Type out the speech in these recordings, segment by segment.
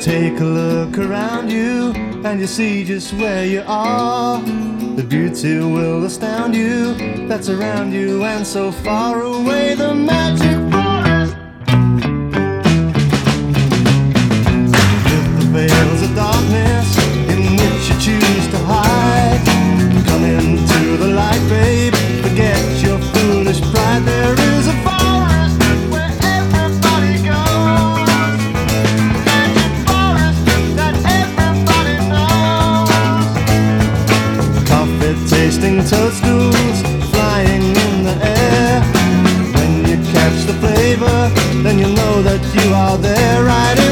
Take a look around you and you see just where you are. The beauty will astound you that's around you and so far away the magic. tasting toadstools flying in the air. When you catch the flavor, then you'll know that you are there right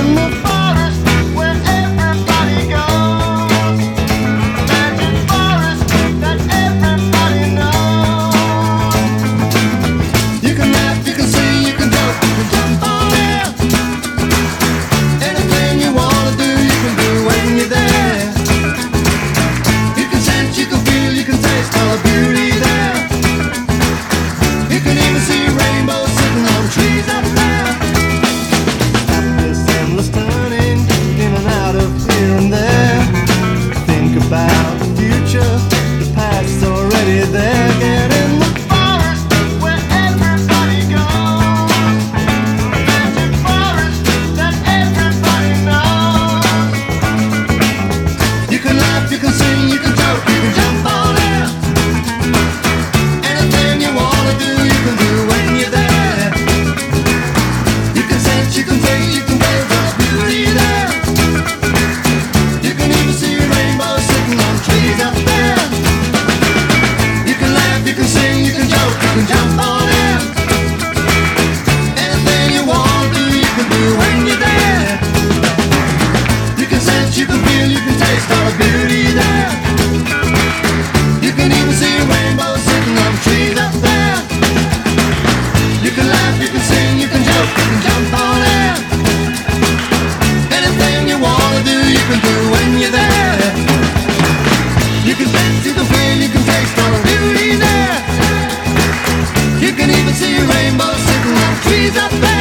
You can dance, you can you can taste the beauty there. You can even see a rainbow sitting on trees up there.